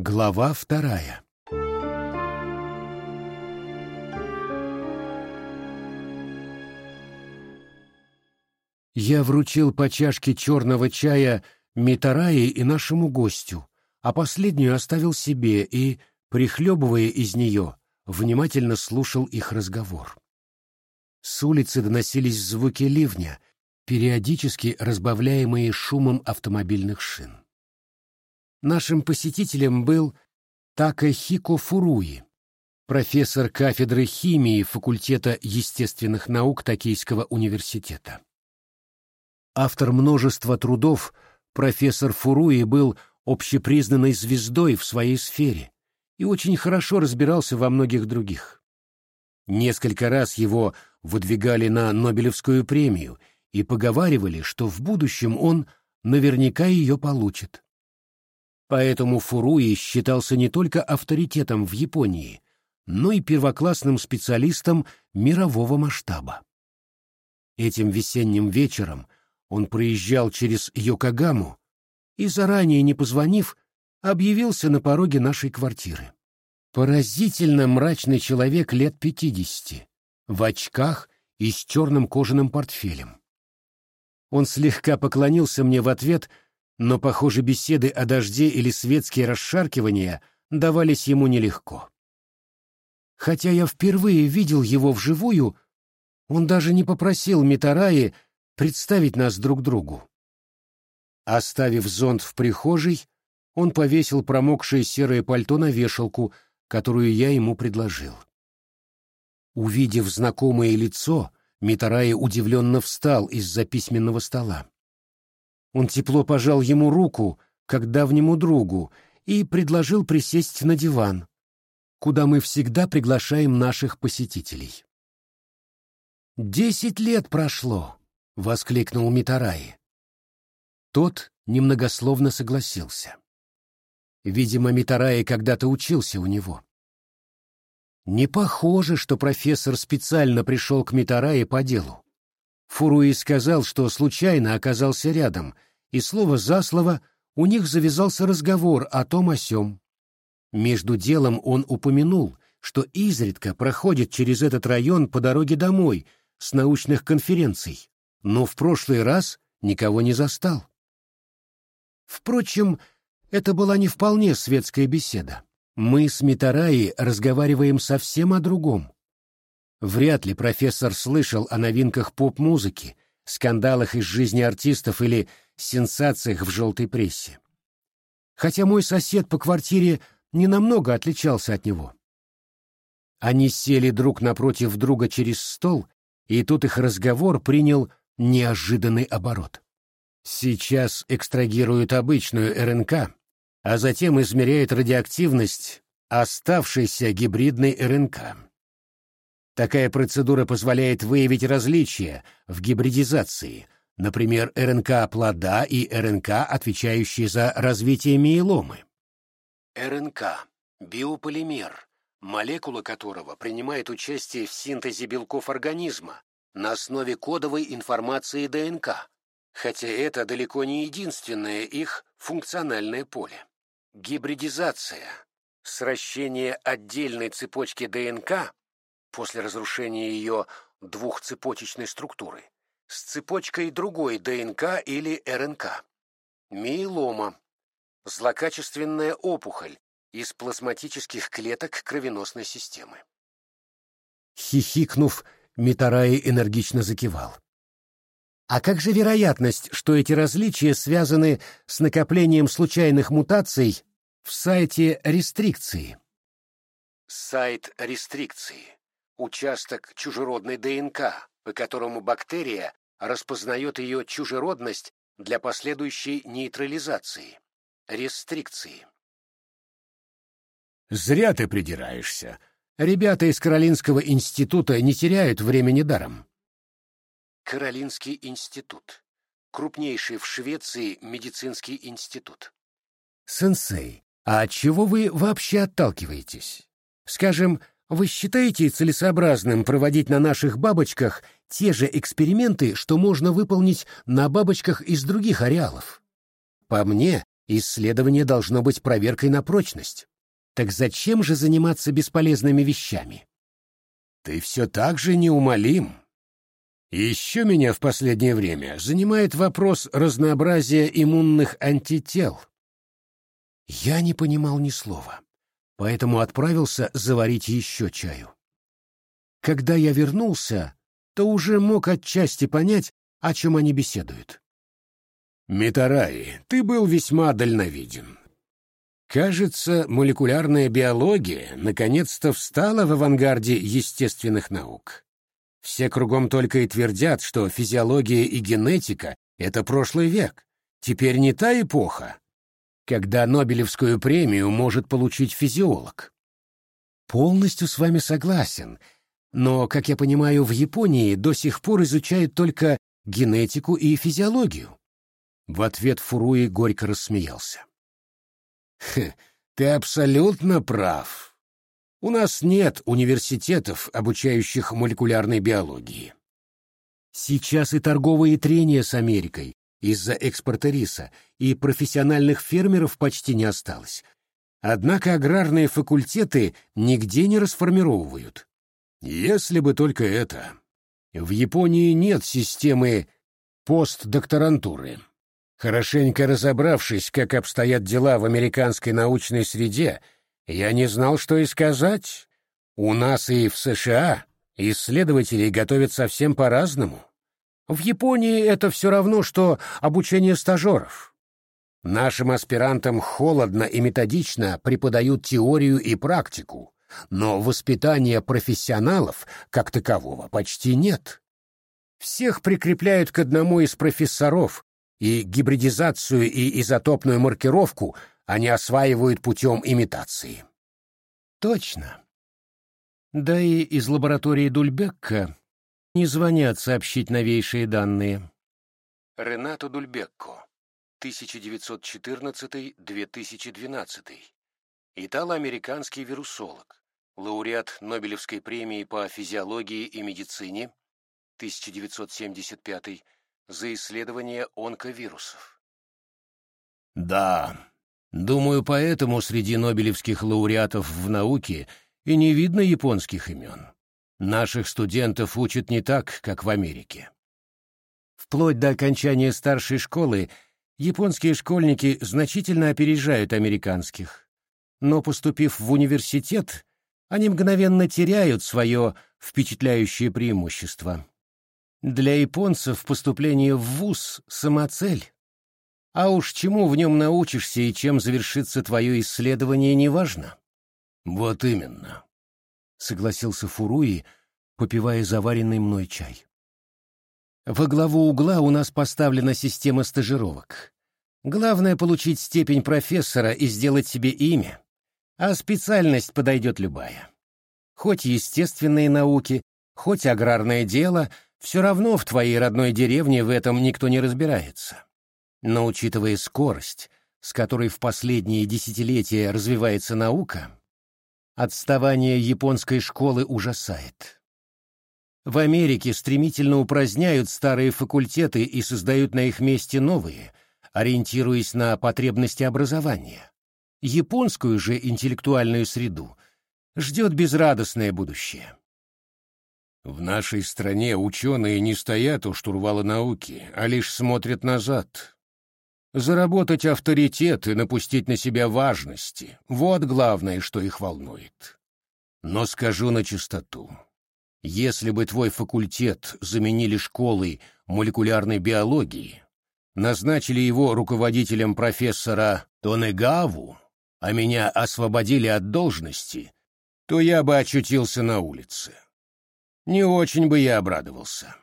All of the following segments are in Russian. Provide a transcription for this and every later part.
Глава вторая Я вручил по чашке черного чая Митарае и нашему гостю, а последнюю оставил себе и, прихлебывая из нее, внимательно слушал их разговор. С улицы доносились звуки ливня, периодически разбавляемые шумом автомобильных шин. Нашим посетителем был Такахико Фуруи, профессор кафедры химии факультета естественных наук Токийского университета. Автор множества трудов, профессор Фуруи был общепризнанной звездой в своей сфере и очень хорошо разбирался во многих других. Несколько раз его выдвигали на Нобелевскую премию и поговаривали, что в будущем он наверняка ее получит. Поэтому Фуруи считался не только авторитетом в Японии, но и первоклассным специалистом мирового масштаба. Этим весенним вечером он проезжал через Йокогаму и, заранее не позвонив, объявился на пороге нашей квартиры. Поразительно мрачный человек лет пятидесяти, в очках и с черным кожаным портфелем. Он слегка поклонился мне в ответ, но, похоже, беседы о дожде или светские расшаркивания давались ему нелегко. Хотя я впервые видел его вживую, он даже не попросил Митараи представить нас друг другу. Оставив зонт в прихожей, он повесил промокшее серое пальто на вешалку, которую я ему предложил. Увидев знакомое лицо, Митарай удивленно встал из-за письменного стола. Он тепло пожал ему руку, как давнему другу, и предложил присесть на диван, куда мы всегда приглашаем наших посетителей. «Десять лет прошло!» — воскликнул Митараи. Тот немногословно согласился. Видимо, Митараи когда-то учился у него. Не похоже, что профессор специально пришел к Митараи по делу. Фуруи сказал, что случайно оказался рядом, и слово за слово у них завязался разговор о том о сём. Между делом он упомянул, что изредка проходит через этот район по дороге домой с научных конференций но в прошлый раз никого не застал. Впрочем, это была не вполне светская беседа. Мы с Митараи разговариваем совсем о другом. Вряд ли профессор слышал о новинках поп-музыки, скандалах из жизни артистов или сенсациях в желтой прессе. Хотя мой сосед по квартире ненамного отличался от него. Они сели друг напротив друга через стол, и тут их разговор принял неожиданный оборот. Сейчас экстрагируют обычную РНК, а затем измеряют радиоактивность оставшейся гибридной РНК. Такая процедура позволяет выявить различия в гибридизации, например, РНК плода и РНК, отвечающие за развитие миеломы. РНК – биополимер, молекула которого принимает участие в синтезе белков организма, на основе кодовой информации ДНК, хотя это далеко не единственное их функциональное поле. Гибридизация – сращение отдельной цепочки ДНК после разрушения ее двухцепочечной структуры с цепочкой другой ДНК или РНК. Миелома – злокачественная опухоль из плазматических клеток кровеносной системы. Хихикнув, Митараи энергично закивал. А как же вероятность, что эти различия связаны с накоплением случайных мутаций в сайте рестрикции? Сайт рестрикции – участок чужеродной ДНК, по которому бактерия распознает ее чужеродность для последующей нейтрализации. Рестрикции. «Зря ты придираешься», Ребята из Каролинского института не теряют времени даром. Каролинский институт. Крупнейший в Швеции медицинский институт. Сенсей, а от чего вы вообще отталкиваетесь? Скажем, вы считаете целесообразным проводить на наших бабочках те же эксперименты, что можно выполнить на бабочках из других ареалов? По мне, Исследование должно быть проверкой на прочность. Так зачем же заниматься бесполезными вещами? Ты все так же неумолим. еще меня в последнее время занимает вопрос разнообразия иммунных антител. Я не понимал ни слова, поэтому отправился заварить еще чаю. Когда я вернулся, то уже мог отчасти понять, о чем они беседуют. Митараи, ты был весьма дальновиден. Кажется, молекулярная биология наконец-то встала в авангарде естественных наук. Все кругом только и твердят, что физиология и генетика — это прошлый век. Теперь не та эпоха, когда Нобелевскую премию может получить физиолог. Полностью с вами согласен, но, как я понимаю, в Японии до сих пор изучают только генетику и физиологию. В ответ Фуруи горько рассмеялся. «Ты абсолютно прав. У нас нет университетов, обучающих молекулярной биологии. Сейчас и торговые трения с Америкой из-за экспорта риса, и профессиональных фермеров почти не осталось. Однако аграрные факультеты нигде не расформировывают. Если бы только это. В Японии нет системы постдокторантуры. Хорошенько разобравшись, как обстоят дела в американской научной среде, я не знал, что и сказать. У нас и в США исследователей готовят совсем по-разному. В Японии это все равно, что обучение стажеров. Нашим аспирантам холодно и методично преподают теорию и практику, но воспитания профессионалов, как такового, почти нет. Всех прикрепляют к одному из профессоров, и гибридизацию и изотопную маркировку они осваивают путем имитации. Точно. Да и из лаборатории Дульбекка не звонят сообщить новейшие данные. Ренато Дульбекко, 1914-2012. Итало-американский вирусолог, лауреат Нобелевской премии по физиологии и медицине, 1975 за исследование онковирусов. Да, думаю, поэтому среди нобелевских лауреатов в науке и не видно японских имен. Наших студентов учат не так, как в Америке. Вплоть до окончания старшей школы японские школьники значительно опережают американских. Но поступив в университет, они мгновенно теряют свое впечатляющее преимущество. Для японцев поступление в вуз — самоцель. А уж чему в нем научишься и чем завершится твое исследование, неважно. Вот именно, — согласился Фуруи, попивая заваренный мной чай. Во главу угла у нас поставлена система стажировок. Главное — получить степень профессора и сделать себе имя, а специальность подойдет любая. Хоть естественные науки, хоть аграрное дело — все равно в твоей родной деревне в этом никто не разбирается. Но учитывая скорость, с которой в последние десятилетия развивается наука, отставание японской школы ужасает. В Америке стремительно упраздняют старые факультеты и создают на их месте новые, ориентируясь на потребности образования. Японскую же интеллектуальную среду ждет безрадостное будущее. В нашей стране ученые не стоят у штурвала науки, а лишь смотрят назад. Заработать авторитет и напустить на себя важности — вот главное, что их волнует. Но скажу на чистоту. Если бы твой факультет заменили школой молекулярной биологии, назначили его руководителем профессора Тонегаву, а меня освободили от должности, то я бы очутился на улице. Не очень бы я обрадовался.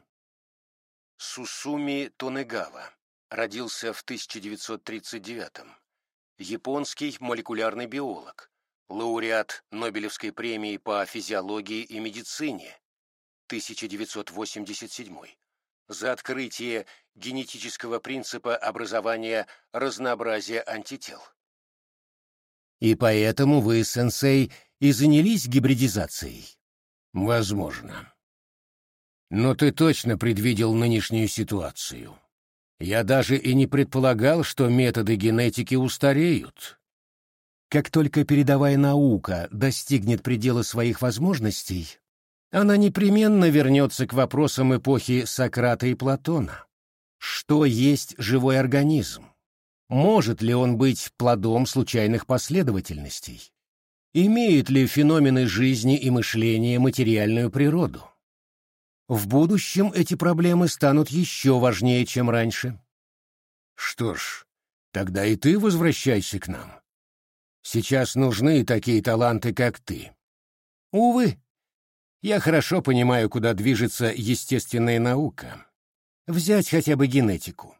Сусуми Тонегава родился в 1939-м. Японский молекулярный биолог, лауреат Нобелевской премии по физиологии и медицине 1987 за открытие генетического принципа образования разнообразия антител. И поэтому вы, сенсей, и занялись гибридизацией? Возможно. Но ты точно предвидел нынешнюю ситуацию. Я даже и не предполагал, что методы генетики устареют. Как только передовая наука достигнет предела своих возможностей, она непременно вернется к вопросам эпохи Сократа и Платона. Что есть живой организм? Может ли он быть плодом случайных последовательностей? Имеют ли феномены жизни и мышления материальную природу? В будущем эти проблемы станут еще важнее, чем раньше. Что ж, тогда и ты возвращайся к нам. Сейчас нужны такие таланты, как ты. Увы, я хорошо понимаю, куда движется естественная наука. Взять хотя бы генетику.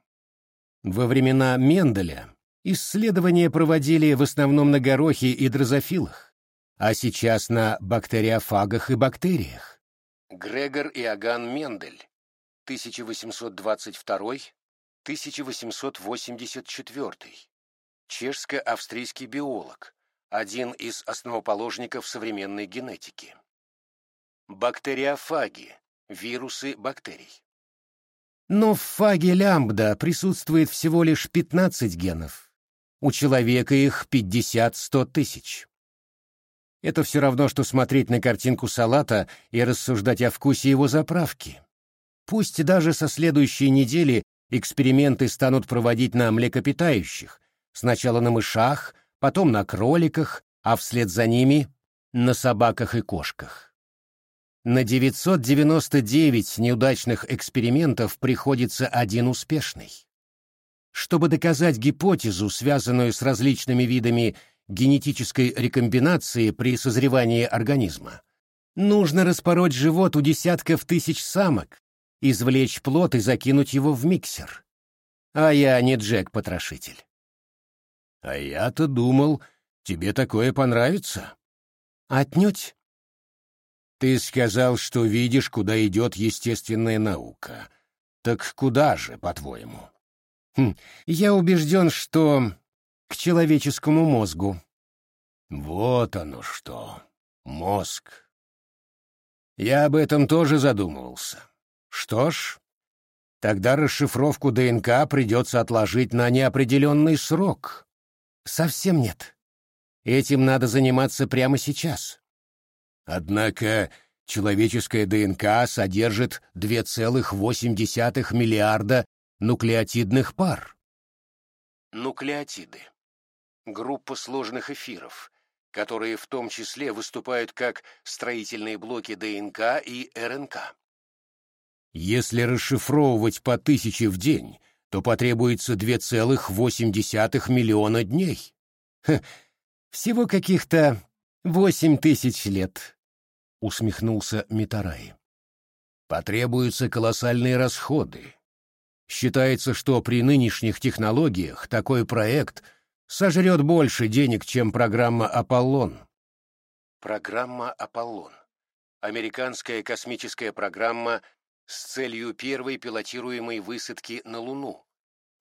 Во времена Менделя исследования проводили в основном на горохе и дрозофилах, а сейчас на бактериофагах и бактериях. Грегор Иоганн Мендель, 1822-1884. Чешско-австрийский биолог, один из основоположников современной генетики. Бактериофаги – вирусы бактерий. Но в фаге лямбда присутствует всего лишь 15 генов. У человека их 50-100 тысяч. Это все равно, что смотреть на картинку салата и рассуждать о вкусе его заправки. Пусть даже со следующей недели эксперименты станут проводить на млекопитающих, сначала на мышах, потом на кроликах, а вслед за ними — на собаках и кошках. На 999 неудачных экспериментов приходится один успешный. Чтобы доказать гипотезу, связанную с различными видами генетической рекомбинации при созревании организма, нужно распороть живот у десятков тысяч самок, извлечь плод и закинуть его в миксер. А я не Джек-потрошитель. А я-то думал, тебе такое понравится. Отнюдь. Ты сказал, что видишь, куда идет естественная наука. Так куда же, по-твоему? Хм, я убежден, что к человеческому мозгу. Вот оно что. Мозг. Я об этом тоже задумывался. Что ж, тогда расшифровку ДНК придется отложить на неопределенный срок. Совсем нет. Этим надо заниматься прямо сейчас. Однако человеческая ДНК содержит 2,8 миллиарда нуклеотидных пар. Нуклеотиды. Группа сложных эфиров, которые в том числе выступают как строительные блоки ДНК и РНК. Если расшифровывать по тысяче в день, то потребуется 2,8 миллиона дней. Ха, всего каких-то восемь тысяч лет усмехнулся Митараи. Потребуются колоссальные расходы. Считается, что при нынешних технологиях такой проект сожрет больше денег, чем программа «Аполлон». Программа «Аполлон» — американская космическая программа с целью первой пилотируемой высадки на Луну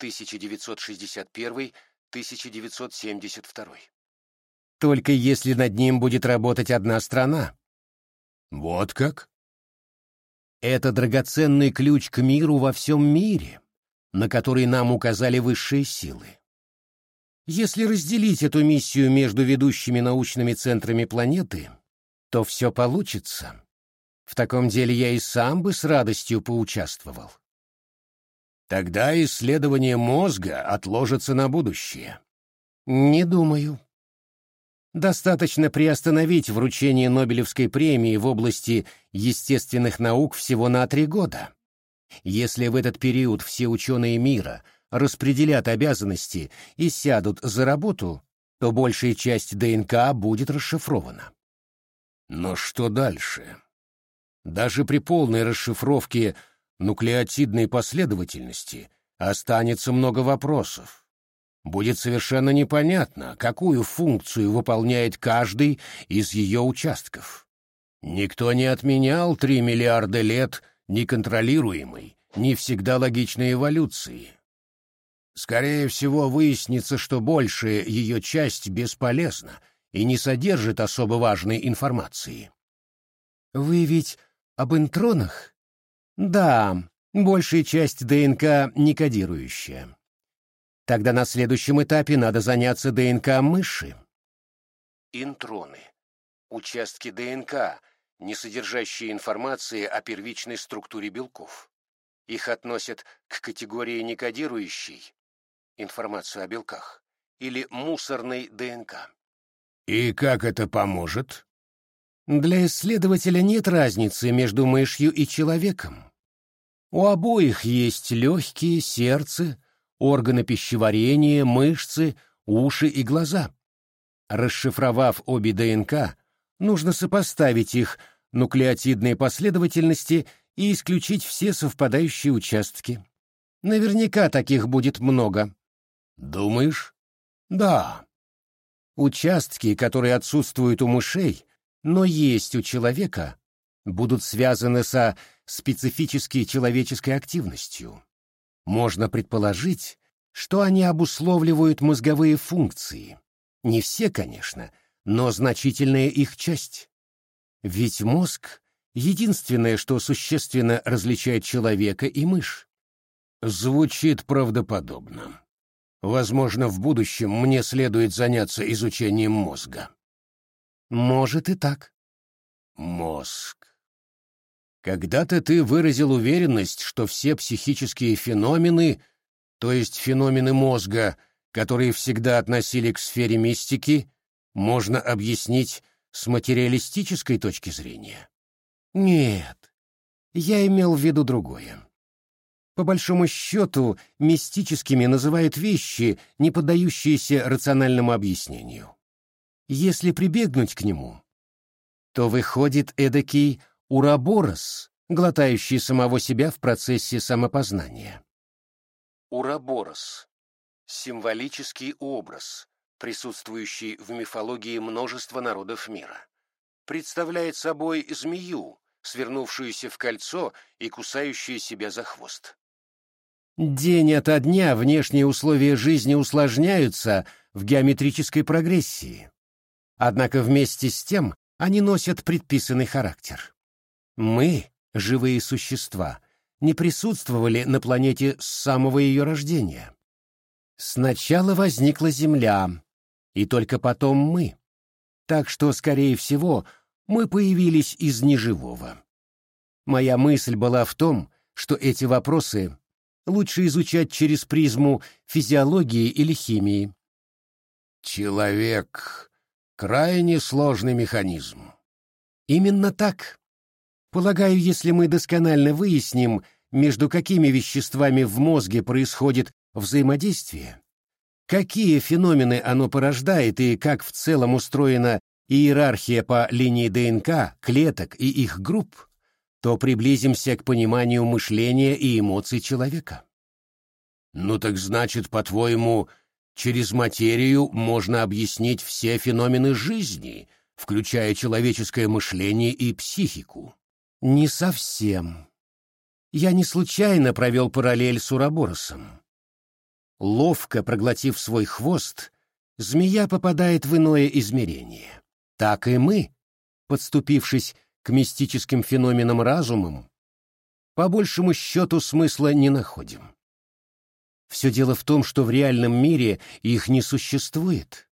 1961-1972. Только если над ним будет работать одна страна, вот как? Это драгоценный ключ к миру во всем мире, на который нам указали высшие силы. Если разделить эту миссию между ведущими научными центрами планеты, то все получится. В таком деле я и сам бы с радостью поучаствовал. Тогда исследование мозга отложится на будущее. Не думаю. Достаточно приостановить вручение Нобелевской премии в области естественных наук всего на три года. Если в этот период все ученые мира распределят обязанности и сядут за работу, то большая часть ДНК будет расшифрована. Но что дальше? Даже при полной расшифровке нуклеотидной последовательности останется много вопросов будет совершенно непонятно, какую функцию выполняет каждый из ее участков. Никто не отменял три миллиарда лет неконтролируемой, не всегда логичной эволюции. Скорее всего, выяснится, что большая ее часть бесполезна и не содержит особо важной информации. Вы ведь об интронах? Да, Большая часть ДНК не кодирующая. Тогда на следующем этапе надо заняться ДНК мыши. Интроны. Участки ДНК, не содержащие информации о первичной структуре белков. Их относят к категории некодирующей информацию о белках или мусорной ДНК. И как это поможет? Для исследователя нет разницы между мышью и человеком. У обоих есть легкие, сердце, органы пищеварения, мышцы, уши и глаза. Расшифровав обе ДНК, нужно сопоставить их нуклеотидные последовательности и исключить все совпадающие участки. Наверняка таких будет много. Думаешь? Да. Участки, которые отсутствуют у мышей, но есть у человека, будут связаны со специфической человеческой активностью. Можно предположить, что они обусловливают мозговые функции. Не все, конечно, но значительная их часть. Ведь мозг — единственное, что существенно различает человека и мышь. Звучит правдоподобно. Возможно, в будущем мне следует заняться изучением мозга. Может и так. Мозг. Когда-то ты выразил уверенность, что все психические феномены, то есть феномены мозга, которые всегда относили к сфере мистики, можно объяснить с материалистической точки зрения. Нет, я имел в виду другое. По большому счету, мистическими называют вещи, не поддающиеся рациональному объяснению. Если прибегнуть к нему, то выходит эдакий Ураборос, глотающий самого себя в процессе самопознания. Ураборос — символический образ, присутствующий в мифологии множества народов мира. Представляет собой змею, свернувшуюся в кольцо и кусающую себя за хвост. День ото дня внешние условия жизни усложняются в геометрической прогрессии. Однако вместе с тем они носят предписанный характер. Мы, живые существа, не присутствовали на планете с самого ее рождения. Сначала возникла Земля, и только потом мы. Так что, скорее всего, мы появились из неживого. Моя мысль была в том, что эти вопросы лучше изучать через призму физиологии или химии. Человек — крайне сложный механизм. Именно так. Полагаю, если мы досконально выясним, между какими веществами в мозге происходит взаимодействие, какие феномены оно порождает и как в целом устроена иерархия по линии ДНК, клеток и их групп, то приблизимся к пониманию мышления и эмоций человека. Ну так значит, по-твоему, через материю можно объяснить все феномены жизни, включая человеческое мышление и психику? Не совсем. Я не случайно провел параллель с Ураборосом. Ловко проглотив свой хвост, змея попадает в иное измерение. Так и мы, подступившись к мистическим феноменам разумом, по большему счету смысла не находим. Все дело в том, что в реальном мире их не существует.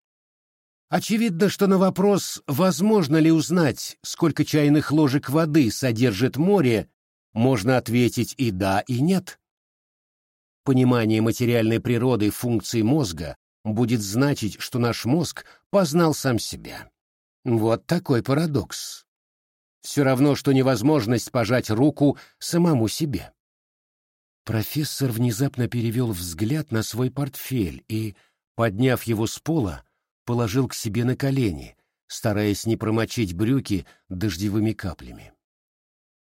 Очевидно, что на вопрос, возможно ли узнать, сколько чайных ложек воды содержит море, можно ответить и да, и нет. Понимание материальной природы функций мозга будет значить, что наш мозг познал сам себя. Вот такой парадокс. Все равно, что невозможность пожать руку самому себе. Профессор внезапно перевел взгляд на свой портфель и, подняв его с пола, положил к себе на колени, стараясь не промочить брюки дождевыми каплями.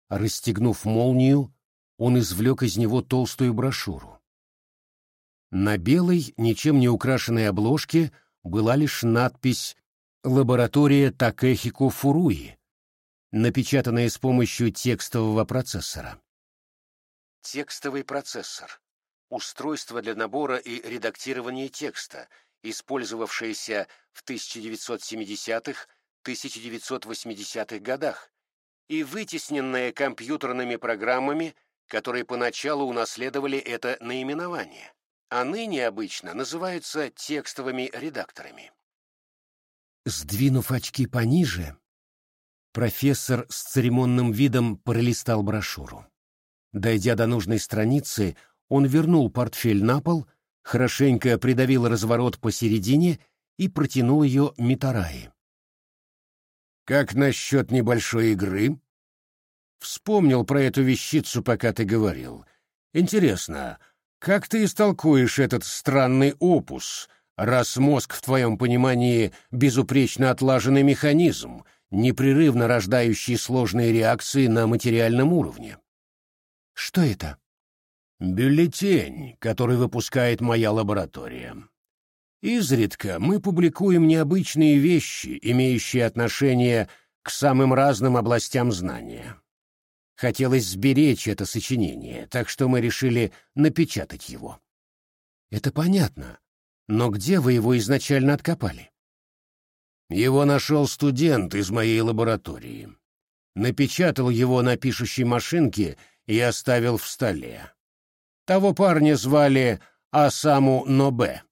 Расстегнув молнию, он извлек из него толстую брошюру. На белой, ничем не украшенной обложке была лишь надпись «Лаборатория Такехико Фуруи», напечатанная с помощью текстового процессора. Текстовый процессор — устройство для набора и редактирования текста — использовавшаяся в 1970-1980-х годах и вытесненная компьютерными программами, которые поначалу унаследовали это наименование, а ныне обычно называются текстовыми редакторами. Сдвинув очки пониже, профессор с церемонным видом пролистал брошюру. Дойдя до нужной страницы, он вернул портфель на пол, хорошенько придавил разворот посередине и протянул ее Митараи. «Как насчет небольшой игры?» Вспомнил про эту вещицу, пока ты говорил. Интересно, как ты истолкуешь этот странный опус, раз мозг в твоем понимании безупречно отлаженный механизм, непрерывно рождающий сложные реакции на материальном уровне? Что это? Бюллетень, который выпускает моя лаборатория. Изредка мы публикуем необычные вещи, имеющие отношение к самым разным областям знания. Хотелось сберечь это сочинение, так что мы решили напечатать его. Это понятно, но где вы его изначально откопали? Его нашел студент из моей лаборатории. Напечатал его на пишущей машинке и оставил в столе. Того парня звали Асаму Нобе.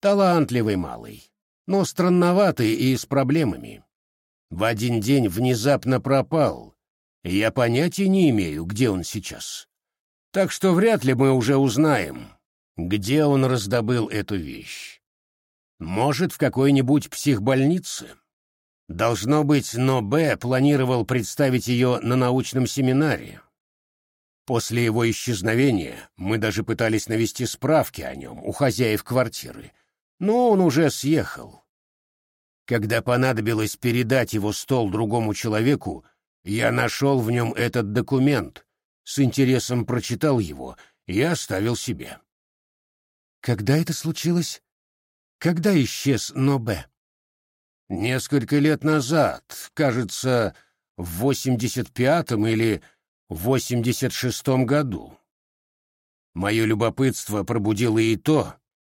Талантливый малый, но странноватый и с проблемами. В один день внезапно пропал, я понятия не имею, где он сейчас. Так что вряд ли мы уже узнаем, где он раздобыл эту вещь. Может, в какой-нибудь психбольнице? Должно быть, но Б планировал представить ее на научном семинаре. После его исчезновения мы даже пытались навести справки о нем у хозяев квартиры, но он уже съехал. Когда понадобилось передать его стол другому человеку, я нашел в нем этот документ, с интересом прочитал его и оставил себе. Когда это случилось? Когда исчез Нобе? Несколько лет назад, кажется, в 85-м или 86-м году. Мое любопытство пробудило и то,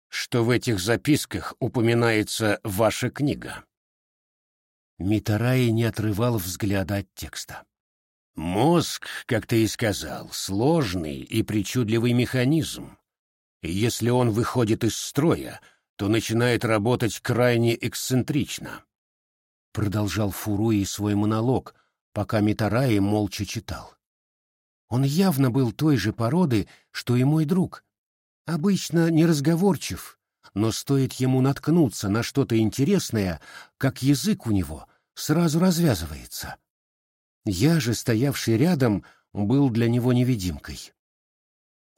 что в этих записках упоминается ваша книга. Митараи не отрывал взгляда от текста. Мозг, как ты и сказал, сложный и причудливый механизм. И если он выходит из строя, то начинает работать крайне эксцентрично. Продолжал Фуруи свой монолог, пока Митараи молча читал. Он явно был той же породы, что и мой друг. Обычно неразговорчив, но стоит ему наткнуться на что-то интересное, как язык у него сразу развязывается. Я же, стоявший рядом, был для него невидимкой.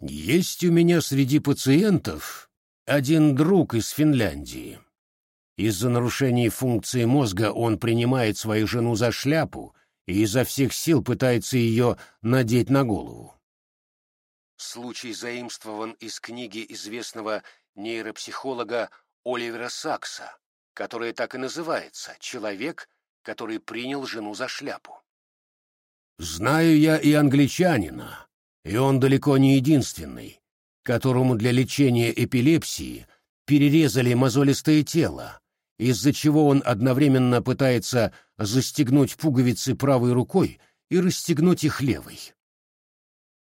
Есть у меня среди пациентов один друг из Финляндии. Из-за нарушений функции мозга он принимает свою жену за шляпу и изо всех сил пытается ее надеть на голову. Случай заимствован из книги известного нейропсихолога Оливера Сакса, которая так и называется «Человек, который принял жену за шляпу. «Знаю я и англичанина, и он далеко не единственный, которому для лечения эпилепсии перерезали мозолистое тело, из-за чего он одновременно пытается застегнуть пуговицы правой рукой и расстегнуть их левой.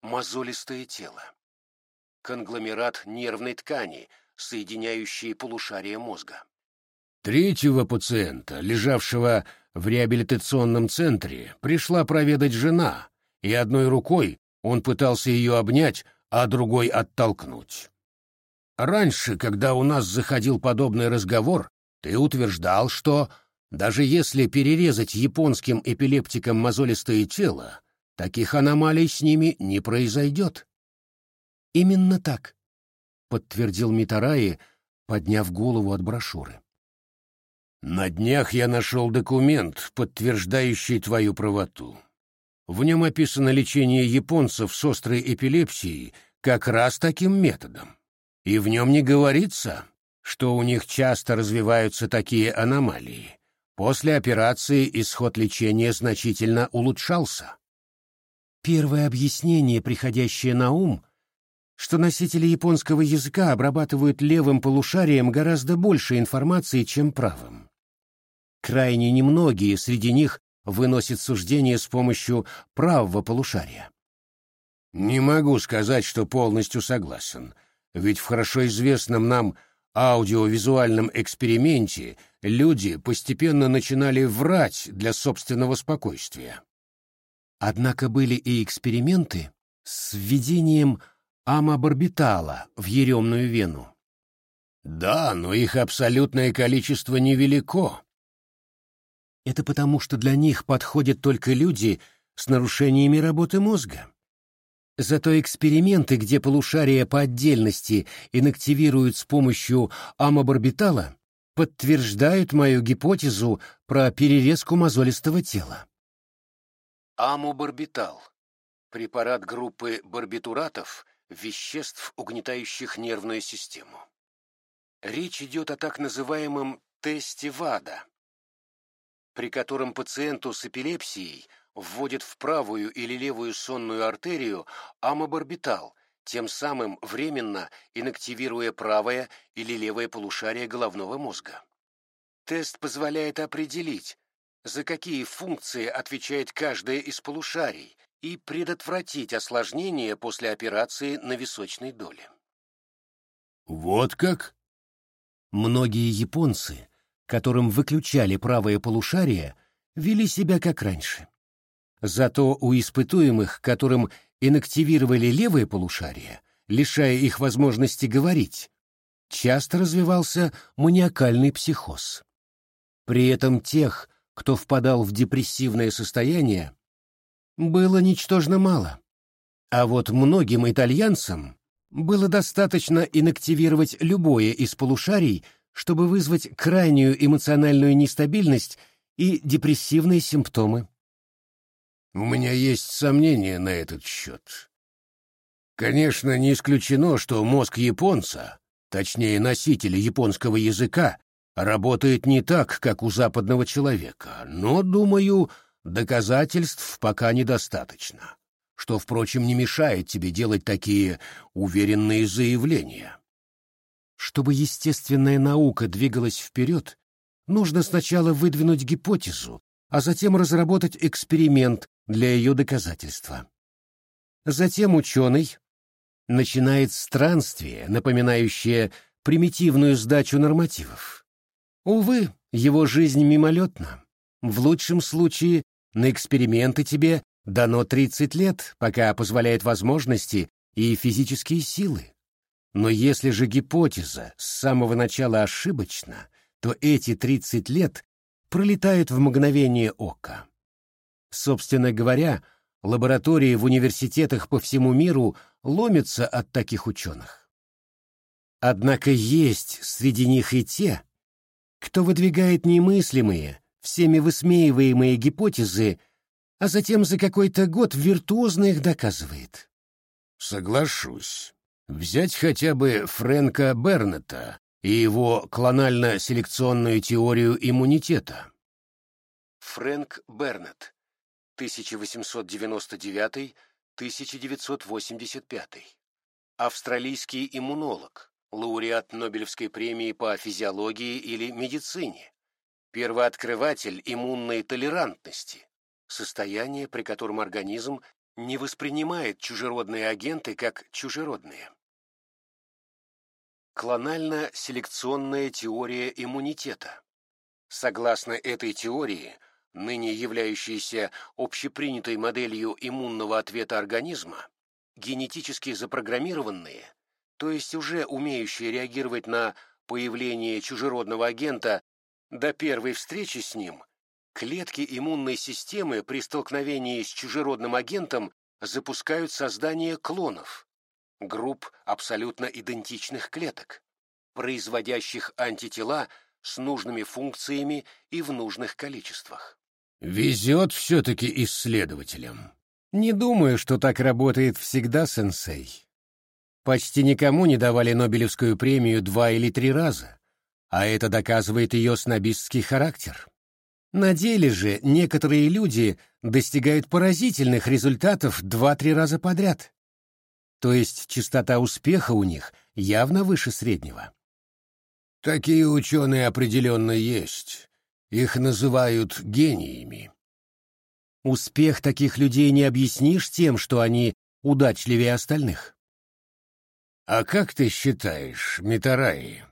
Мозолистое тело. Конгломерат нервной ткани, соединяющий полушария мозга. Третьего пациента, лежавшего в реабилитационном центре пришла проведать жена, и одной рукой он пытался ее обнять, а другой оттолкнуть. Раньше, когда у нас заходил подобный разговор, ты утверждал, что даже если перерезать японским эпилептикам мозолистое тело, таких аномалий с ними не произойдет. Именно так, подтвердил Митараи, подняв голову от брошюры. На днях я нашел документ, подтверждающий твою правоту. В нем описано лечение японцев с острой эпилепсией как раз таким методом. И в нем не говорится, что у них часто развиваются такие аномалии. После операции исход лечения значительно улучшался. Первое объяснение, приходящее на ум, что носители японского языка обрабатывают левым полушарием гораздо больше информации, чем правым. Крайне немногие среди них выносят суждения с помощью правого полушария. Не могу сказать, что полностью согласен, ведь в хорошо известном нам аудиовизуальном эксперименте люди постепенно начинали врать для собственного спокойствия. Однако были и эксперименты с введением амобарбитала в еремную вену. Да, но их абсолютное количество невелико. Это потому, что для них подходят только люди с нарушениями работы мозга. Зато эксперименты, где полушария по отдельности инактивируют с помощью амобарбитала, подтверждают мою гипотезу про перерезку мозолистого тела. Амобарбитал – препарат группы барбитуратов, веществ, угнетающих нервную систему. Речь идет о так называемом тесте ВАДА, при котором пациенту с эпилепсией вводят в правую или левую сонную артерию амобарбитал, тем самым временно инактивируя правое или левое полушарие головного мозга. Тест позволяет определить, за какие функции отвечает каждое из полушарий и предотвратить осложнения после операции на височной доле. Вот как? Многие японцы, которым выключали правое полушарие, вели себя как раньше. Зато у испытуемых, которым инактивировали левое полушарие, лишая их возможности говорить, часто развивался маниакальный психоз. При этом тех, кто впадал в депрессивное состояние, было ничтожно мало. А вот многим итальянцам было достаточно инактивировать любое из полушарий, чтобы вызвать крайнюю эмоциональную нестабильность и депрессивные симптомы. У меня есть сомнения на этот счет. Конечно, не исключено, что мозг японца, точнее носителя японского языка, работает не так, как у западного человека, но, думаю, доказательств пока недостаточно, что, впрочем, не мешает тебе делать такие уверенные заявления. Чтобы естественная наука двигалась вперед, нужно сначала выдвинуть гипотезу, а затем разработать эксперимент для ее доказательства. Затем ученый начинает странствие, напоминающее примитивную сдачу нормативов. Увы, его жизнь мимолетна. В лучшем случае на эксперименты тебе дано 30 лет, пока позволяет возможности и физические силы. Но если же гипотеза с самого начала ошибочна, то эти 30 лет пролетают в мгновение ока. Собственно говоря, лаборатории в университетах по всему миру ломятся от таких ученых. Однако есть среди них и те, кто выдвигает немыслимые, всеми высмеиваемые гипотезы, а затем за какой-то год виртуозно их доказывает. Соглашусь. Взять хотя бы Фрэнка Бернета и его клонально-селекционную теорию иммунитета. Фрэнк Бернет 1899-1985. Австралийский иммунолог, лауреат Нобелевской премии по физиологии или медицине, первооткрыватель иммунной толерантности, состояние, при котором организм не воспринимает чужеродные агенты как чужеродные. Клонально-селекционная теория иммунитета. Согласно этой теории, ныне являющейся общепринятой моделью иммунного ответа организма, генетически запрограммированные, то есть уже умеющие реагировать на появление чужеродного агента до первой встречи с ним, клетки иммунной системы при столкновении с чужеродным агентом запускают создание клонов, групп абсолютно идентичных клеток, производящих антитела с нужными функциями и в нужных количествах. Везет все-таки исследователям. Не думаю, что так работает всегда, сенсей. Почти никому не давали Нобелевскую премию два или три раза, а это доказывает ее снобистский характер. На деле же некоторые люди достигают поразительных результатов два-три раза подряд. То есть частота успеха у них явно выше среднего. Такие ученые определенно есть. Их называют гениями. Успех таких людей не объяснишь тем, что они удачливее остальных. А как ты считаешь, Митараи,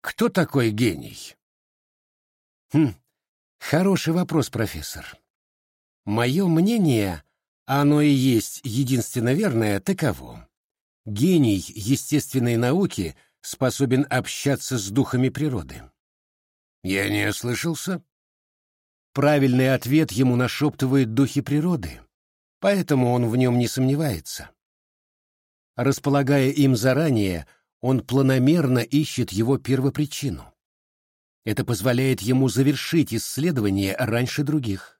кто такой гений? Хм, хороший вопрос, профессор. Мое мнение, оно и есть единственно верное, таково. Гений естественной науки способен общаться с духами природы. Я не ослышался? Правильный ответ ему нашептывают духи природы, поэтому он в нем не сомневается. Располагая им заранее, он планомерно ищет его первопричину. Это позволяет ему завершить исследование раньше других.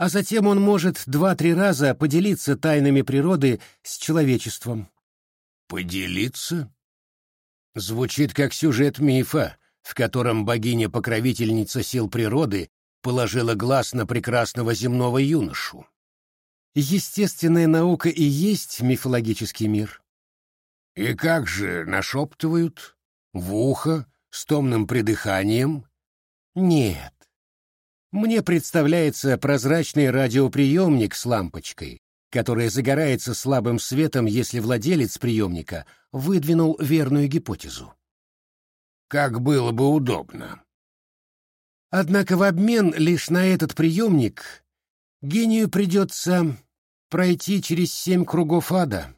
А затем он может два-три раза поделиться тайнами природы с человечеством. «Поделиться?» Звучит как сюжет мифа, в котором богиня-покровительница сил природы положила глаз на прекрасного земного юношу. Естественная наука и есть мифологический мир. И как же нашептывают? В ухо? С томным придыханием? Нет. Мне представляется прозрачный радиоприемник с лампочкой, которая загорается слабым светом, если владелец приемника выдвинул верную гипотезу. Как было бы удобно. Однако в обмен лишь на этот приемник гению придется пройти через семь кругов ада.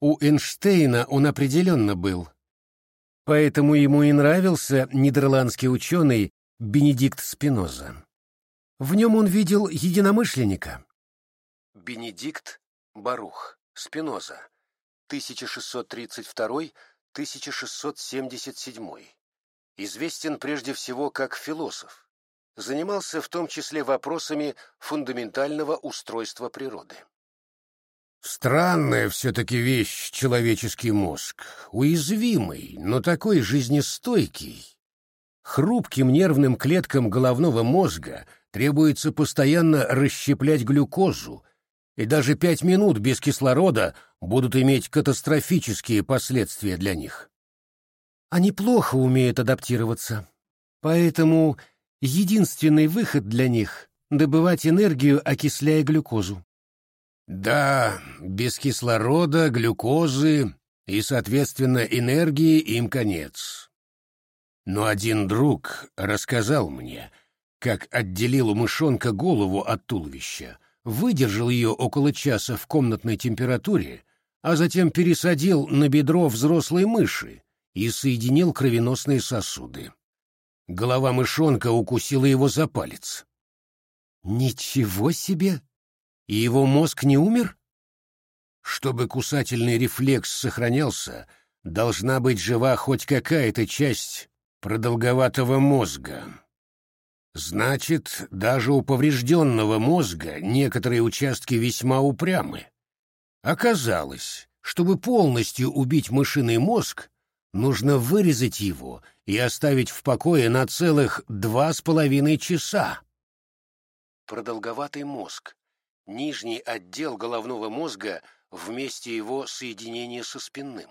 У Эйнштейна он определенно был. Поэтому ему и нравился нидерландский ученый Бенедикт Спиноза. В нем он видел единомышленника. Бенедикт Барух Спиноза, 1632-1677. Известен прежде всего как философ. Занимался в том числе вопросами фундаментального устройства природы. Странная все-таки вещь человеческий мозг. Уязвимый, но такой жизнестойкий. Хрупким нервным клеткам головного мозга требуется постоянно расщеплять глюкозу, и даже пять минут без кислорода будут иметь катастрофические последствия для них. Они плохо умеют адаптироваться, поэтому единственный выход для них — добывать энергию, окисляя глюкозу. Да, без кислорода, глюкозы и, соответственно, энергии им конец. Но один друг рассказал мне, как отделил у мышонка голову от туловища, выдержал ее около часа в комнатной температуре, а затем пересадил на бедро взрослой мыши и соединил кровеносные сосуды. Голова мышонка укусила его за палец. «Ничего себе!» И его мозг не умер? Чтобы кусательный рефлекс сохранялся, должна быть жива хоть какая-то часть продолговатого мозга. Значит, даже у поврежденного мозга некоторые участки весьма упрямы. Оказалось, чтобы полностью убить мышиный мозг, нужно вырезать его и оставить в покое на целых два с половиной часа. Продолговатый мозг нижний отдел головного мозга вместе его соединения со спинным.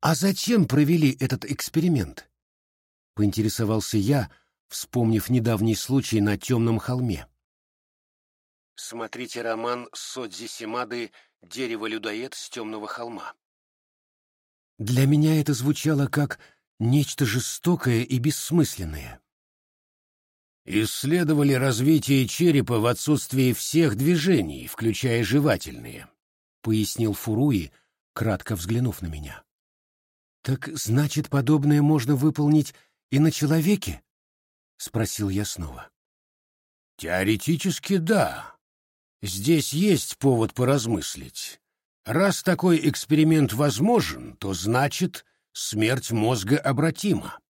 «А зачем провели этот эксперимент?» — поинтересовался я, вспомнив недавний случай на темном холме. Смотрите роман Содзи Симады «Дерево-людоед с темного холма». Для меня это звучало как нечто жестокое и бессмысленное. Исследовали развитие черепа в отсутствии всех движений, включая жевательные, — пояснил Фуруи, кратко взглянув на меня. — Так значит, подобное можно выполнить и на человеке? — спросил я снова. — Теоретически да. Здесь есть повод поразмыслить. Раз такой эксперимент возможен, то значит, смерть мозга обратима.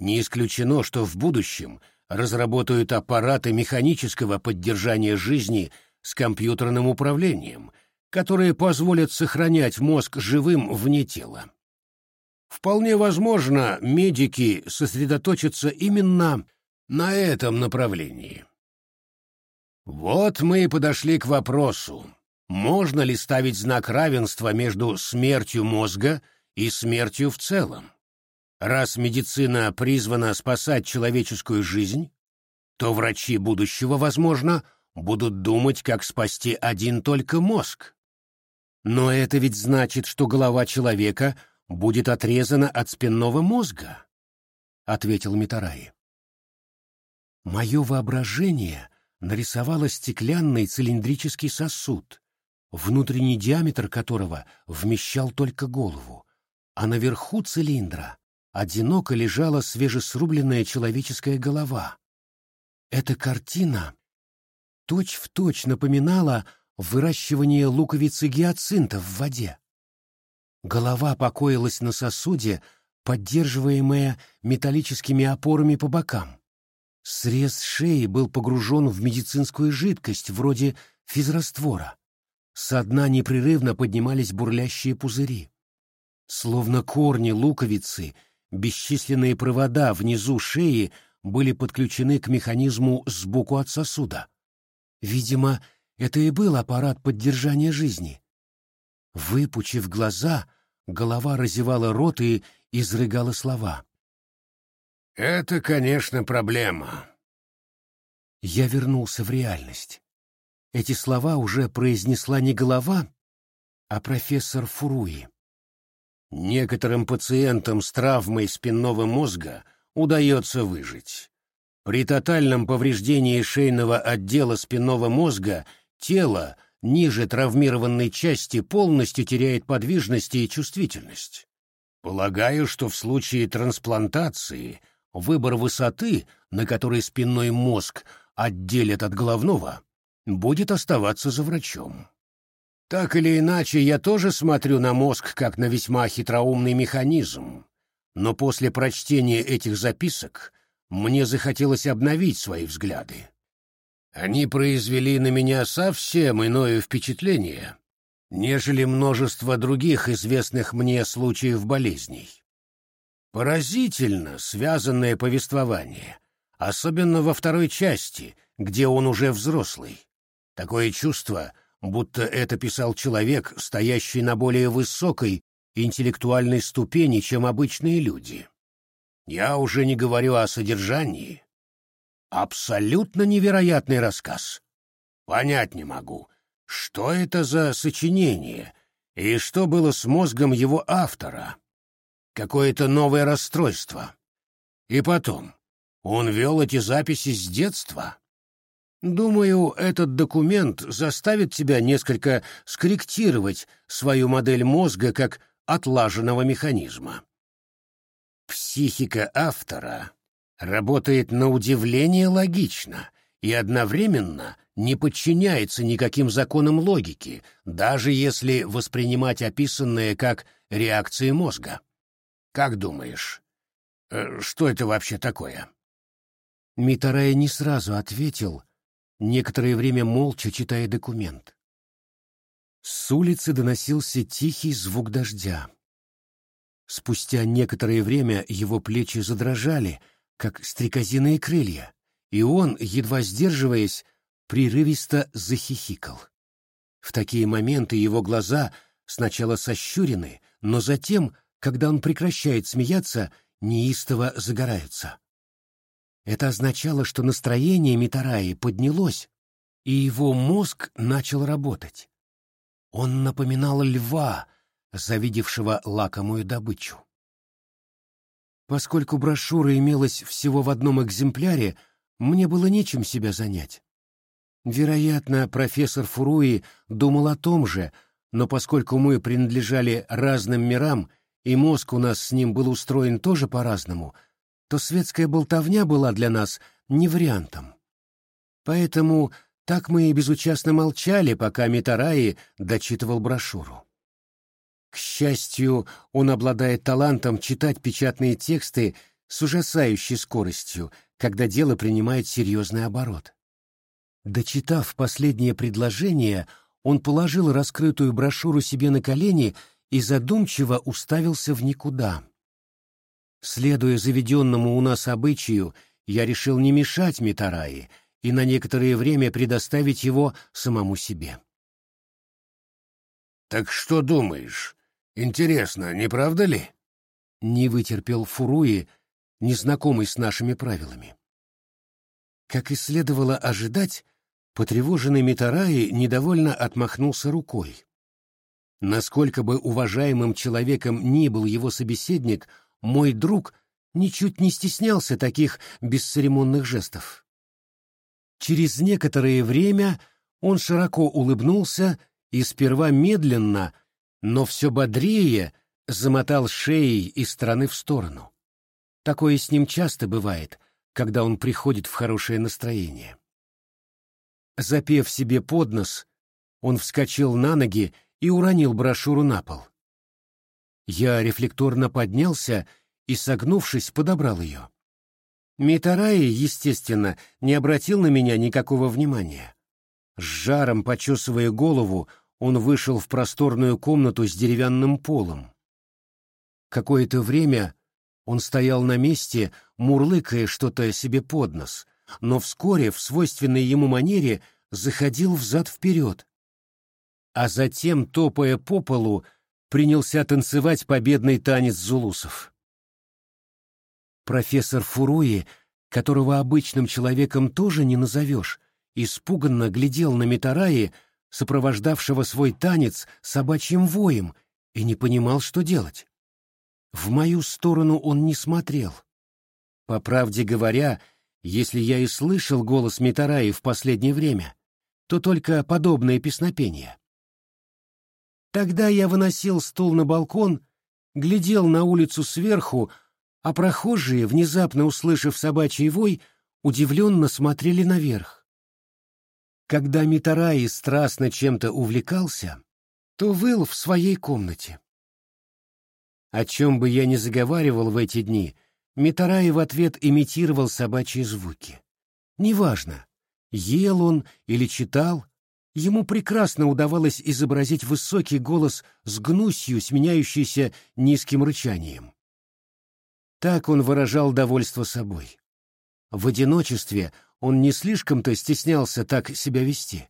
Не исключено, что в будущем — разработают аппараты механического поддержания жизни с компьютерным управлением, которые позволят сохранять мозг живым вне тела. Вполне возможно, медики сосредоточатся именно на этом направлении. Вот мы и подошли к вопросу, можно ли ставить знак равенства между смертью мозга и смертью в целом. Раз медицина призвана спасать человеческую жизнь, то врачи будущего, возможно, будут думать, как спасти один только мозг. Но это ведь значит, что голова человека будет отрезана от спинного мозга, — ответил Митараи. Мое воображение нарисовало стеклянный цилиндрический сосуд, внутренний диаметр которого вмещал только голову, а наверху цилиндра одиноко лежала свежесрубленная человеческая голова. Эта картина точь-в-точь точь напоминала выращивание луковицы гиацинта в воде. Голова покоилась на сосуде, поддерживаемая металлическими опорами по бокам. Срез шеи был погружен в медицинскую жидкость, вроде физраствора. Со дна непрерывно поднимались бурлящие пузыри. Словно корни луковицы, бесчисленные провода внизу шеи были подключены к механизму сбоку от сосуда. Видимо, это и был аппарат поддержания жизни. Выпучив глаза, голова разевала рот и изрыгала слова. «Это, конечно, проблема». Я вернулся в реальность. Эти слова уже произнесла не голова, а профессор Фуруи. Некоторым пациентам с травмой спинного мозга удается выжить. При тотальном повреждении шейного отдела спинного мозга тело ниже травмированной части полностью теряет подвижность и чувствительность. Полагаю, что в случае трансплантации выбор высоты, на которой спинной мозг отделят от головного, будет оставаться за врачом. Так или иначе, я тоже смотрю на мозг как на весьма хитроумный механизм, но после прочтения этих записок мне захотелось обновить свои взгляды. Они произвели на меня совсем иное впечатление, нежели множество других известных мне случаев болезней. Поразительно связанное повествование, особенно во второй части, где он уже взрослый. Такое чувство, будто это писал человек, стоящий на более высокой интеллектуальной ступени, чем обычные люди. Я уже не говорю о содержании. Абсолютно невероятный рассказ. Понять не могу, что это за сочинение и что было с мозгом его автора. Какое-то новое расстройство. И потом, он вел эти записи с детства. Думаю, этот документ заставит тебя несколько скорректировать свою модель мозга как отлаженного механизма. Психика автора работает на удивление логично и одновременно не подчиняется никаким законам логики, даже если воспринимать описанное как реакции мозга. Как думаешь, э, что это вообще такое? Митарай не сразу ответил, некоторое время молча читая документ. С улицы доносился тихий звук дождя. Спустя некоторое время его плечи задрожали, как стрекозиные крылья, и он, едва сдерживаясь, прерывисто захихикал. В такие моменты его глаза сначала сощурены, но затем, когда он прекращает смеяться, неистово загораются. Это означало, что настроение Митараи поднялось, и его мозг начал работать. Он напоминал льва, завидевшего лакомую добычу. Поскольку брошюра имелась всего в одном экземпляре, мне было нечем себя занять. Вероятно, профессор Фуруи думал о том же, но поскольку мы принадлежали разным мирам, и мозг у нас с ним был устроен тоже по-разному — то светская болтовня была для нас не вариантом. Поэтому так мы и безучастно молчали, пока Митараи дочитывал брошюру. К счастью, он обладает талантом читать печатные тексты с ужасающей скоростью, когда дело принимает серьезный оборот. Дочитав последнее предложение, он положил раскрытую брошюру себе на колени и задумчиво уставился в никуда. Следуя заведенному у нас обычаю, я решил не мешать Митараи и на некоторое время предоставить его самому себе. «Так что думаешь? Интересно, не правда ли?» Не вытерпел Фуруи, незнакомый с нашими правилами. Как и следовало ожидать, Потревоженный Митараи недовольно отмахнулся рукой. Насколько бы уважаемым человеком ни был его собеседник, мой друг ничуть не стеснялся таких бесцеремонных жестов. Через некоторое время он широко улыбнулся и сперва медленно, но все бодрее замотал шеей из стороны в сторону. Такое с ним часто бывает, когда он приходит в хорошее настроение. Запев себе под нос, он вскочил на ноги и уронил брошюру на пол. Я рефлекторно поднялся и, согнувшись, подобрал ее. Митараи, естественно, не обратил на меня никакого внимания. С жаром почесывая голову, он вышел в просторную комнату с деревянным полом. Какое-то время он стоял на месте, мурлыкая что-то себе под нос, но вскоре в свойственной ему манере заходил взад-вперед. А затем, топая по полу, принялся танцевать победный танец зулусов. Профессор Фуруи, которого обычным человеком тоже не назовешь, испуганно глядел на Митараи, сопровождавшего свой танец собачьим воем, и не понимал, что делать. В мою сторону он не смотрел. По правде говоря, если я и слышал голос Митараи в последнее время, то только подобное песнопение. Тогда я выносил стул на балкон, глядел на улицу сверху, а прохожие, внезапно услышав собачий вой, удивленно смотрели наверх. Когда Митараи страстно чем-то увлекался, то выл в своей комнате. О чем бы я ни заговаривал в эти дни — Митараи в ответ имитировал собачьи звуки. Неважно, ел он или читал, ему прекрасно удавалось изобразить высокий голос с гнусью, сменяющийся низким рычанием. Так он выражал довольство собой. В одиночестве он не слишком-то стеснялся так себя вести.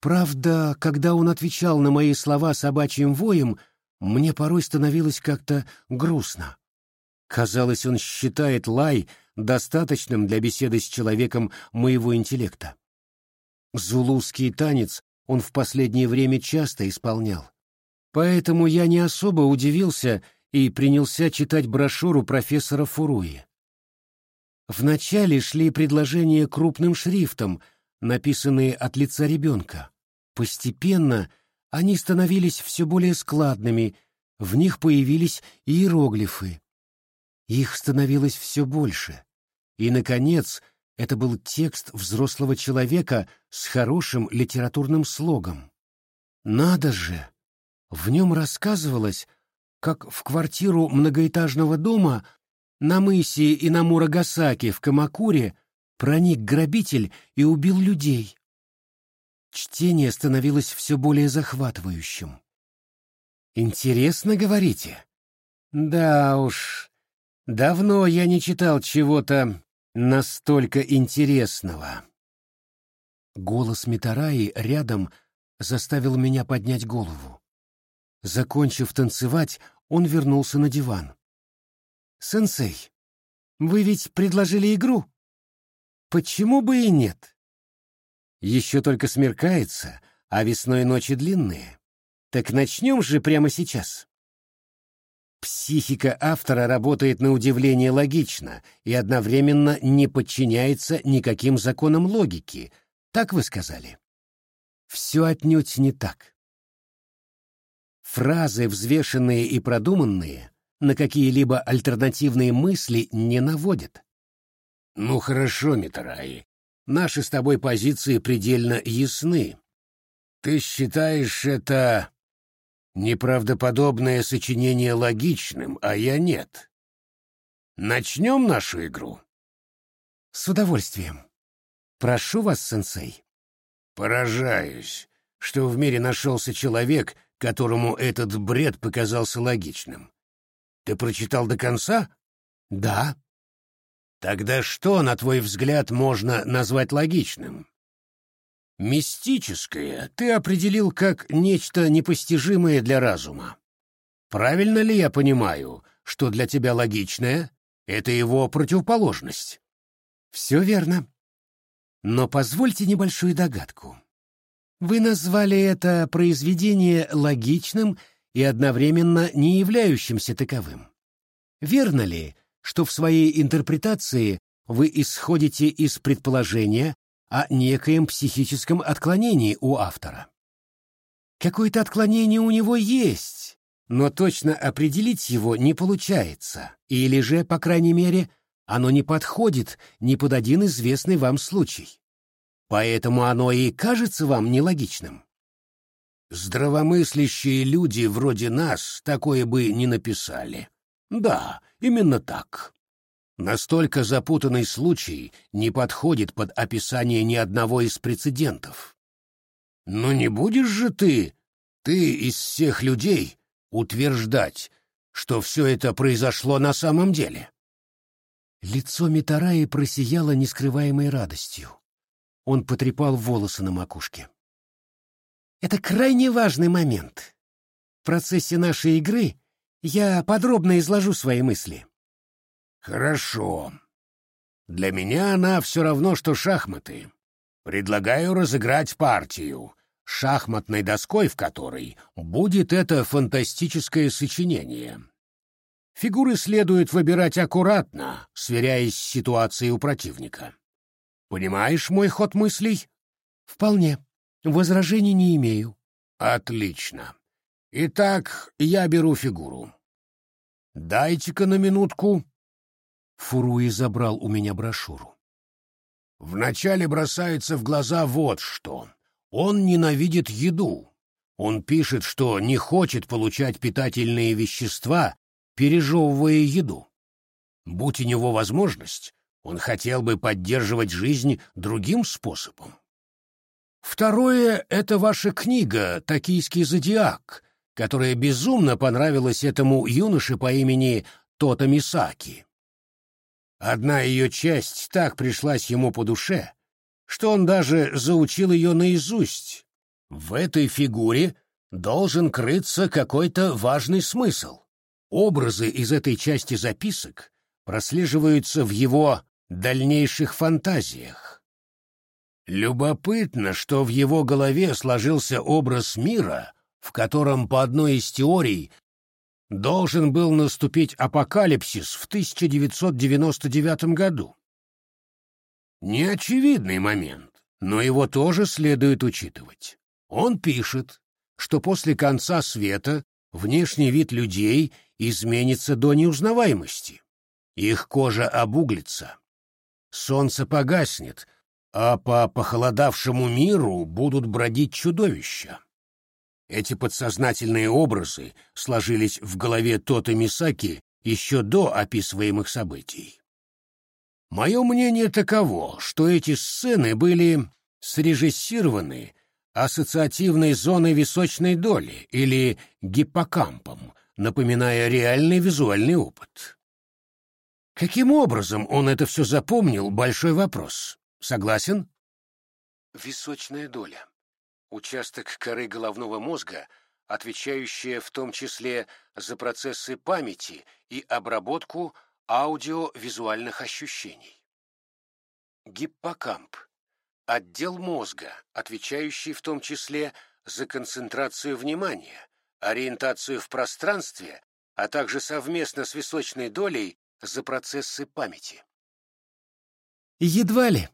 Правда, когда он отвечал на мои слова собачьим воем, мне порой становилось как-то грустно. Казалось, он считает лай достаточным для беседы с человеком моего интеллекта. Зулузский танец он в последнее время часто исполнял. Поэтому я не особо удивился и принялся читать брошюру профессора Фуруи. Вначале шли предложения крупным шрифтом, написанные от лица ребенка. Постепенно они становились все более складными, в них появились иероглифы. Их становилось все больше. И, наконец, это был текст взрослого человека с хорошим литературным слогом. Надо же! В нем рассказывалось, как в квартиру многоэтажного дома на мысе и на Мурагасаки в Камакуре проник грабитель и убил людей. Чтение становилось все более захватывающим. «Интересно, говорите?» «Да уж, Давно я не читал чего-то настолько интересного. Голос Митараи рядом заставил меня поднять голову. Закончив танцевать, он вернулся на диван. «Сенсей, вы ведь предложили игру? Почему бы и нет? Еще только смеркается, а весной ночи длинные. Так начнем же прямо сейчас». Психика автора работает на удивление логично и одновременно не подчиняется никаким законам логики, так вы сказали. Все отнюдь не так. Фразы, взвешенные и продуманные, на какие-либо альтернативные мысли не наводят. Ну хорошо, Митараи, наши с тобой позиции предельно ясны. Ты считаешь это неправдоподобное сочинение логичным, а я нет. Начнем нашу игру? С удовольствием. Прошу вас, сенсей. Поражаюсь, что в мире нашелся человек, которому этот бред показался логичным. Ты прочитал до конца? Да. Тогда что, на твой взгляд, можно назвать логичным? Мистическое ты определил как нечто непостижимое для разума. Правильно ли я понимаю, что для тебя логичное — это его противоположность? Все верно. Но позвольте небольшую догадку. Вы назвали это произведение логичным и одновременно не являющимся таковым. Верно ли, что в своей интерпретации вы исходите из предположения о некоем психическом отклонении у автора? Какое-то отклонение у него есть, но точно определить его не получается, или же, по крайней мере, оно не подходит ни под один известный вам случай. Поэтому оно и кажется вам нелогичным. Здравомыслящие люди вроде нас такое бы не написали. Да, именно так. Настолько запутанный случай не подходит под описание ни одного из прецедентов. Но не будешь же ты, ты из всех людей, утверждать, что все это произошло на самом деле? Лицо Митараи просияло нескрываемой радостью. Он потрепал волосы на макушке. Это крайне важный момент. В процессе нашей игры я подробно изложу свои мысли. Хорошо. Для меня она все равно, что шахматы. Предлагаю разыграть партию, шахматной доской в которой будет это фантастическое сочинение. Фигуры следует выбирать аккуратно, сверяясь с ситуацией у противника. Понимаешь мой ход мыслей? Вполне. Возражений не имею. Отлично. Итак, я беру фигуру. Дайте-ка на минутку. Фуруи забрал у меня брошюру. Вначале бросается в глаза вот что. Он ненавидит еду. Он пишет, что не хочет получать питательные вещества пережевывая еду. Будь у него возможность, он хотел бы поддерживать жизнь другим способом. Второе — это ваша книга «Токийский зодиак», которая безумно понравилась этому юноше по имени Тота Мисаки. Одна ее часть так пришлась ему по душе, что он даже заучил ее наизусть. В этой фигуре должен крыться какой-то важный смысл. Образы из этой части записок прослеживаются в его дальнейших фантазиях. Любопытно, что в его голове сложился образ мира, в котором, по одной из теорий, должен был наступить апокалипсис в 1999 году. Неочевидный момент, но его тоже следует учитывать. Он пишет, что после конца света внешний вид людей изменится до неузнаваемости. Их кожа обуглится. Солнце погаснет, а по похолодавшему миру будут бродить чудовища. Эти подсознательные образы сложились в голове Тота Мисаки еще до описываемых событий. Мое мнение таково, что эти сцены были срежиссированы ассоциативной зоной височной доли или гиппокампом, напоминая реальный визуальный опыт. Каким образом он это все запомнил — большой вопрос. Согласен? Височная доля. Участок коры головного мозга, отвечающая в том числе за процессы памяти и обработку аудиовизуальных ощущений. Гиппокамп. Отдел мозга, отвечающий в том числе за концентрацию внимания, ориентацию в пространстве, а также совместно с височной долей за процессы памяти. Едва ли.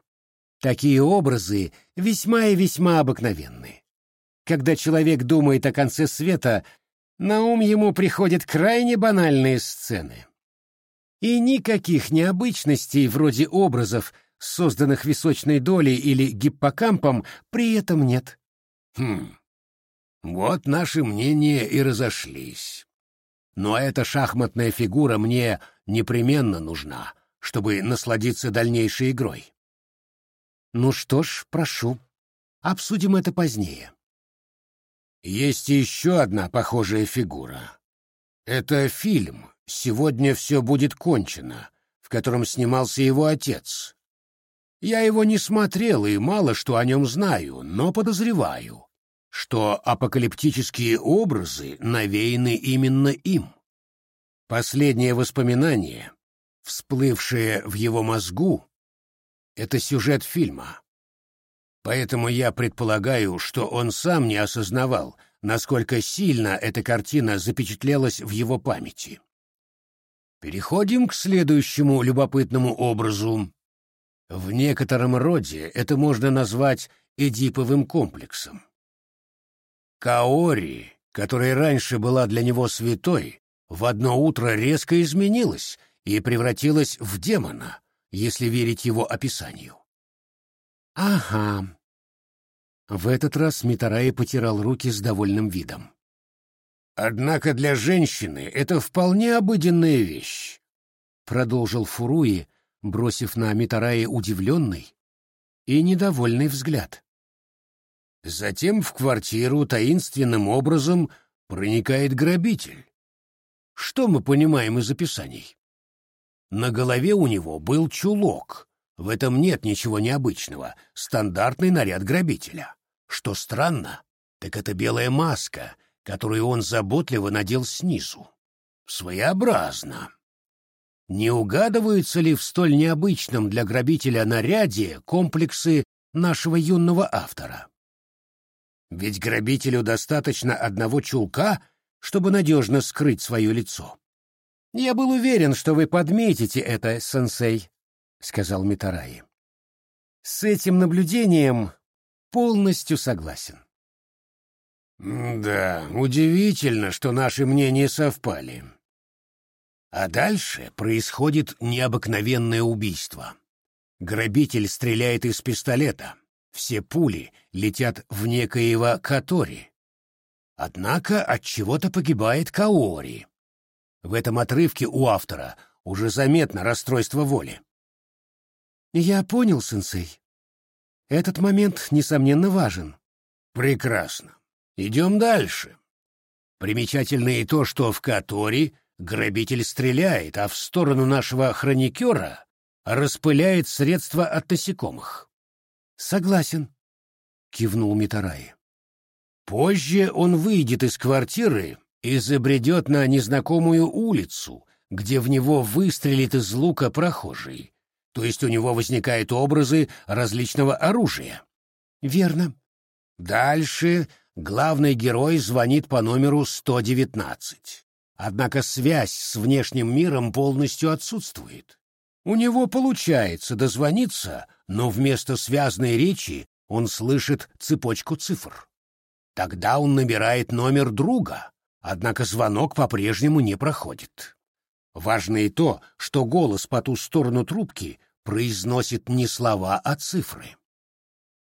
Такие образы весьма и весьма обыкновенны. Когда человек думает о конце света, на ум ему приходят крайне банальные сцены. И никаких необычностей вроде образов, созданных височной долей или гиппокампом, при этом нет. Хм, вот наши мнения и разошлись. Но эта шахматная фигура мне непременно нужна, чтобы насладиться дальнейшей игрой. Ну что ж, прошу. Обсудим это позднее. Есть еще одна похожая фигура. Это фильм «Сегодня все будет кончено», в котором снимался его отец. Я его не смотрел и мало что о нем знаю, но подозреваю, что апокалиптические образы навеяны именно им. Последнее воспоминание, всплывшее в его мозгу, это сюжет фильма, Поэтому я предполагаю, что он сам не осознавал, насколько сильно эта картина запечатлелась в его памяти. Переходим к следующему любопытному образу. В некотором роде это можно назвать эдиповым комплексом. Каори, которая раньше была для него святой, в одно утро резко изменилась и превратилась в демона, если верить его описанию. Ага. В этот раз Митараи потирал руки с довольным видом. Однако для женщины это вполне обыденная вещь, продолжил Фуруи, бросив на Митараи удивленный и недовольный взгляд. Затем в квартиру таинственным образом проникает грабитель. Что мы понимаем из описаний? На голове у него был чулок. В этом нет ничего необычного. Стандартный наряд грабителя. Что странно, так это белая маска, которую он заботливо надел снизу. Своеобразно. Не угадываются ли в столь необычном для грабителя наряде комплексы нашего юного автора? Ведь грабителю достаточно одного чулка, чтобы надежно скрыть свое лицо. «Я был уверен, что вы подметите это, сенсей», — сказал Митараи. «С этим наблюдением полностью согласен». «Да, удивительно, что наши мнения совпали. А дальше происходит необыкновенное убийство. Грабитель стреляет из пистолета, все пули летят в некоего Катори. Однако от чего-то погибает Каори. В этом отрывке у автора уже заметно расстройство воли. Я понял, сенсей. Этот момент несомненно важен. Прекрасно. Идем дальше. Примечательно и то, что в Катори грабитель стреляет, а в сторону нашего хроникера распыляет средства от насекомых. Согласен, кивнул Митараи. Позже он выйдет из квартиры и забредет на незнакомую улицу, где в него выстрелит из лука прохожий. То есть у него возникают образы различного оружия. Верно. Дальше главный герой звонит по номеру 119. Однако связь с внешним миром полностью отсутствует. У него получается дозвониться, но вместо связной речи он слышит цепочку цифр. Тогда он набирает номер друга, однако звонок по-прежнему не проходит. Важно и то, что голос по ту сторону трубки произносит не слова, а цифры.